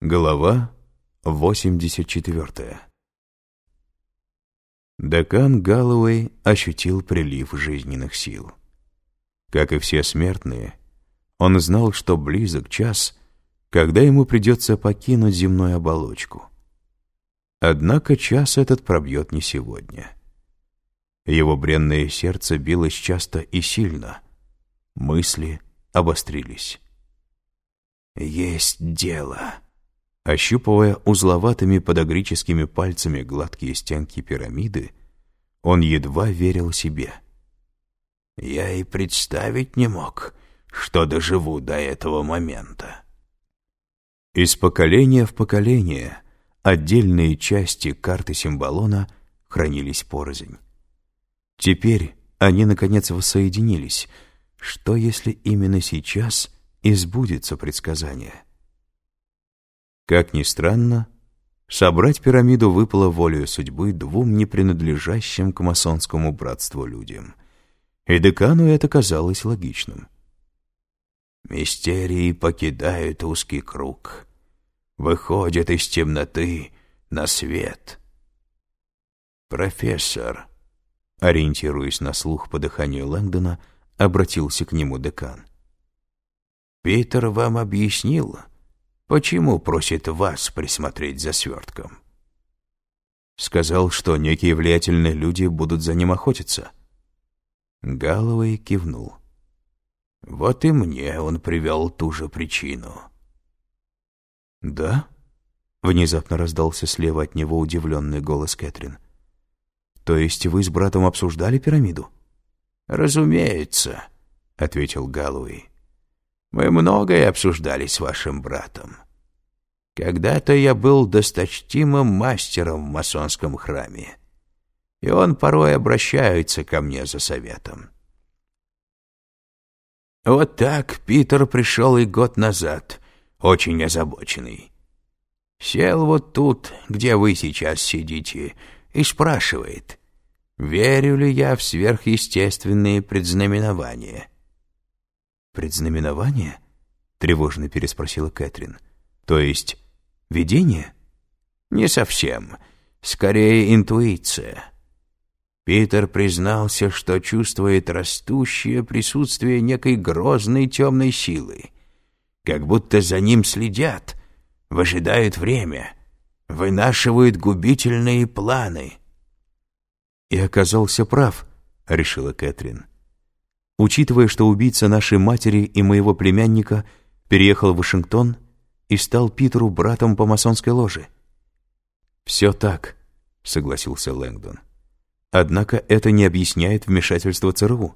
Глава 84 Декан Галлоуэй ощутил прилив жизненных сил. Как и все смертные, он знал, что близок час, когда ему придется покинуть земную оболочку. Однако час этот пробьет не сегодня. Его бренное сердце билось часто и сильно, мысли обострились. «Есть дело!» Ощупывая узловатыми подогрическими пальцами гладкие стенки пирамиды, он едва верил себе. «Я и представить не мог, что доживу до этого момента». Из поколения в поколение отдельные части карты Симбалона хранились порознь. Теперь они, наконец, воссоединились. Что, если именно сейчас избудется предсказание? Как ни странно, собрать пирамиду выпало волею судьбы двум непринадлежащим к масонскому братству людям. И декану это казалось логичным. Мистерии покидают узкий круг, выходят из темноты на свет. Профессор, ориентируясь на слух по дыханию Лэнгдона, обратился к нему декан. «Питер вам объяснил, Почему просит вас присмотреть за свертком? Сказал, что некие влиятельные люди будут за ним охотиться. Галлоуэй кивнул. Вот и мне он привел ту же причину. «Да?» — внезапно раздался слева от него удивленный голос Кэтрин. «То есть вы с братом обсуждали пирамиду?» «Разумеется», — ответил Галлоуэй. Мы многое обсуждали с вашим братом. Когда-то я был досточтимым мастером в масонском храме, и он порой обращается ко мне за советом. Вот так Питер пришел и год назад, очень озабоченный. Сел вот тут, где вы сейчас сидите, и спрашивает, верю ли я в сверхъестественные предзнаменования. «Предзнаменование?» — тревожно переспросила Кэтрин. «То есть видение?» «Не совсем. Скорее, интуиция». Питер признался, что чувствует растущее присутствие некой грозной темной силы, как будто за ним следят, выжидают время, вынашивают губительные планы. «И оказался прав», — решила Кэтрин. Учитывая, что убийца нашей матери и моего племянника переехал в Вашингтон и стал Питеру братом по масонской ложе. «Все так», — согласился Лэнгдон. «Однако это не объясняет вмешательство ЦРУ».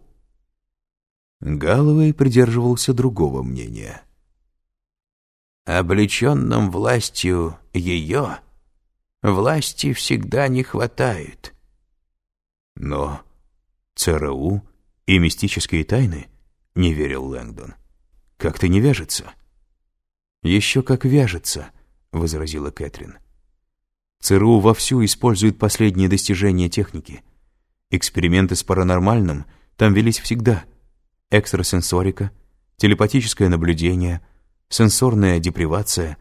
Галлоуэй придерживался другого мнения. «Облеченным властью ее власти всегда не хватает». «Но ЦРУ «И мистические тайны?» — не верил Лэнгдон. «Как-то не вяжется». «Еще как вяжется», — возразила Кэтрин. ЦРУ вовсю использует последние достижения техники. Эксперименты с паранормальным там велись всегда. Экстрасенсорика, телепатическое наблюдение, сенсорная депривация,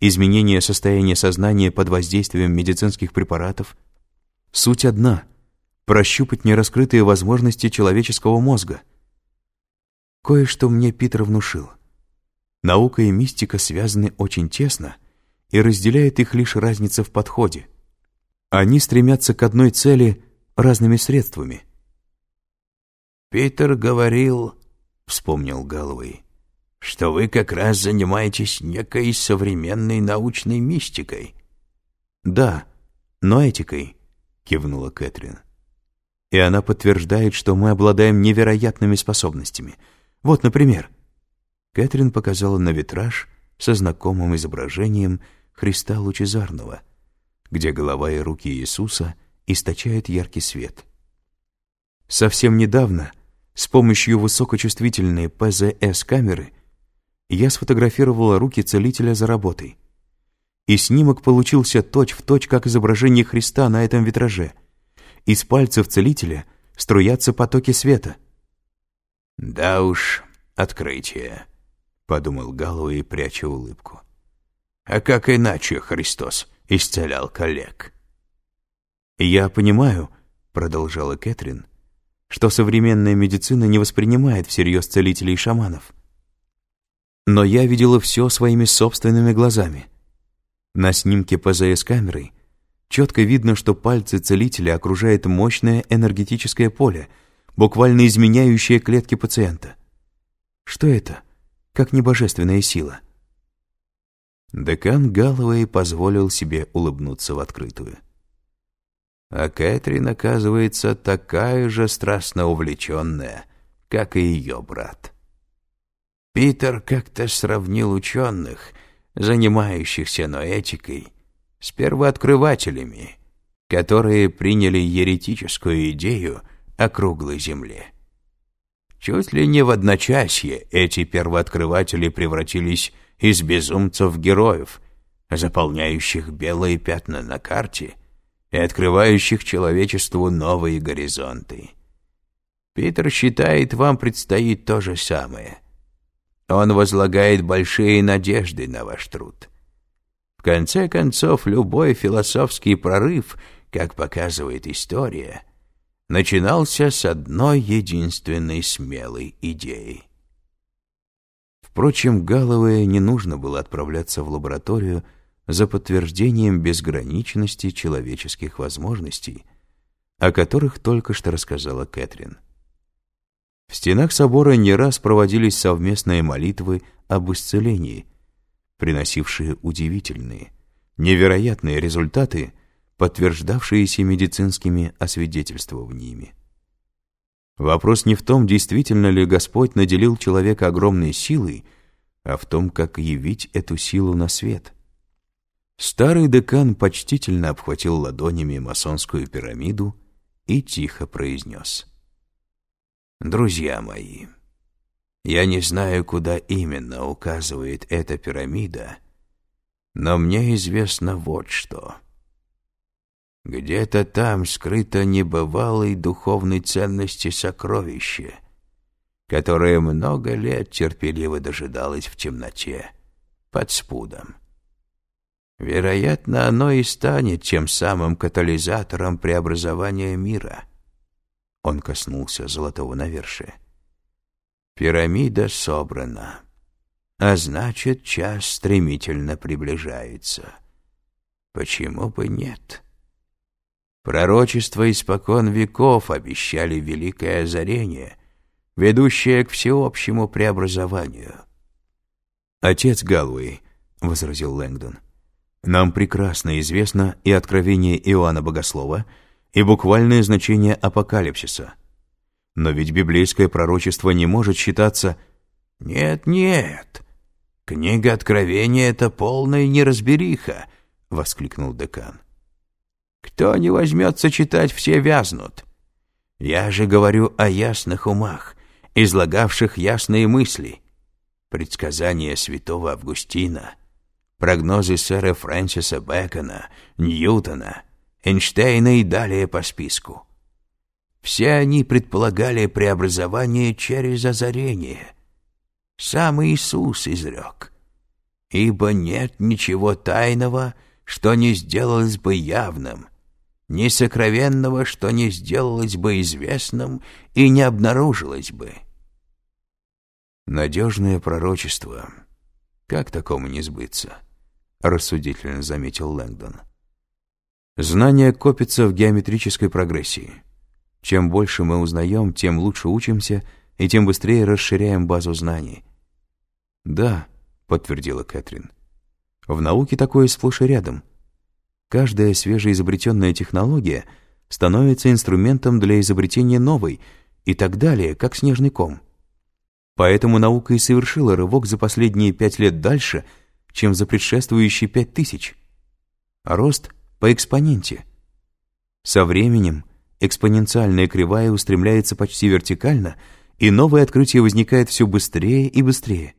изменение состояния сознания под воздействием медицинских препаратов. Суть одна — прощупать нераскрытые возможности человеческого мозга. Кое-что мне Питер внушил. Наука и мистика связаны очень тесно, и разделяет их лишь разница в подходе. Они стремятся к одной цели разными средствами. «Питер говорил, — вспомнил Галлоуэй, — что вы как раз занимаетесь некой современной научной мистикой». «Да, но этикой», — кивнула Кэтрин и она подтверждает, что мы обладаем невероятными способностями. Вот, например, Кэтрин показала на витраж со знакомым изображением Христа Лучезарного, где голова и руки Иисуса источают яркий свет. Совсем недавно с помощью высокочувствительной ПЗС-камеры я сфотографировала руки целителя за работой. И снимок получился точь-в-точь, точь, как изображение Христа на этом витраже — из пальцев целителя струятся потоки света. «Да уж, открытие», — подумал Галлоуэй, пряча улыбку. А как иначе Христос исцелял коллег? «Я понимаю», — продолжала Кэтрин, «что современная медицина не воспринимает всерьез целителей и шаманов. Но я видела все своими собственными глазами. На снимке ПЗС-камерой четко видно, что пальцы целителя окружает мощное энергетическое поле, буквально изменяющее клетки пациента. Что это? Как небожественная сила. Декан Галлоуэй позволил себе улыбнуться в открытую. А Кэтрин, оказывается, такая же страстно увлеченная, как и ее брат. Питер как-то сравнил ученых, занимающихся ноэтикой, с первооткрывателями, которые приняли еретическую идею о круглой земле. Чуть ли не в одночасье эти первооткрыватели превратились из безумцев героев, заполняющих белые пятна на карте и открывающих человечеству новые горизонты. Питер считает, вам предстоит то же самое. Он возлагает большие надежды на ваш труд. Конце концов, любой философский прорыв, как показывает история, начинался с одной единственной смелой идеи. Впрочем, Галлоуэ не нужно было отправляться в лабораторию за подтверждением безграничности человеческих возможностей, о которых только что рассказала Кэтрин. В стенах собора не раз проводились совместные молитвы об исцелении, приносившие удивительные, невероятные результаты, подтверждавшиеся медицинскими освидетельствованиями. Вопрос не в том, действительно ли Господь наделил человека огромной силой, а в том, как явить эту силу на свет. Старый декан почтительно обхватил ладонями масонскую пирамиду и тихо произнес. «Друзья мои, я не знаю, куда именно указывает эта пирамида, но мне известно вот что». Где-то там скрыто небывалой духовной ценности сокровище, которое много лет терпеливо дожидалось в темноте, под спудом. Вероятно, оно и станет тем самым катализатором преобразования мира. Он коснулся золотого навершия. Пирамида собрана, а значит, час стремительно приближается. Почему бы нет?» Пророчества испокон веков обещали великое озарение, ведущее к всеобщему преобразованию. «Отец Галуэй», — возразил Лэнгдон, — «нам прекрасно известно и откровение Иоанна Богослова, и буквальное значение апокалипсиса. Но ведь библейское пророчество не может считаться...» «Нет, нет, книга Откровения — это полная неразбериха», — воскликнул декан. Кто не возьмется читать, все вязнут. Я же говорю о ясных умах, излагавших ясные мысли. Предсказания святого Августина, прогнозы сэра Фрэнсиса Бэкона, Ньютона, Эйнштейна и далее по списку. Все они предполагали преобразование через озарение. Сам Иисус изрек. «Ибо нет ничего тайного, что не сделалось бы явным, ни сокровенного, что не сделалось бы известным и не обнаружилось бы. Надежное пророчество. Как такому не сбыться? Рассудительно заметил Лэнгдон. Знания копятся в геометрической прогрессии. Чем больше мы узнаем, тем лучше учимся и тем быстрее расширяем базу знаний. Да, подтвердила Кэтрин. В науке такое сплошь и рядом — Каждая свежеизобретенная технология становится инструментом для изобретения новой и так далее, как снежный ком. Поэтому наука и совершила рывок за последние пять лет дальше, чем за предшествующие пять тысяч. рост по экспоненте. Со временем экспоненциальная кривая устремляется почти вертикально, и новое открытие возникает все быстрее и быстрее.